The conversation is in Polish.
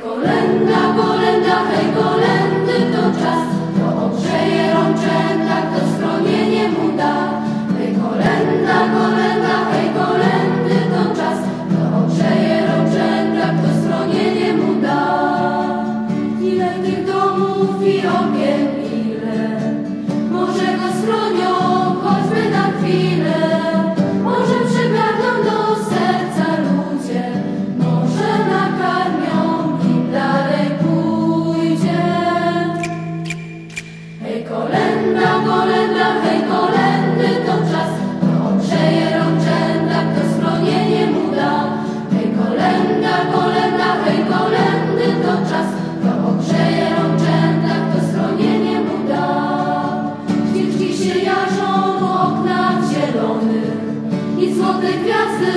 kolenda, kolenda, hej, kolendy to czas. Kolenda, kolenda, hej, kolendy to czas. Kto odrzeje rączęda, kto schronienie mu da. Hej, kolenda, kolenda, hej, kolendy to czas. Kto odrzeje rączęda, kto schronienie mu da. Świeczki się jarzą w oknach zielonych i złote gwiazdy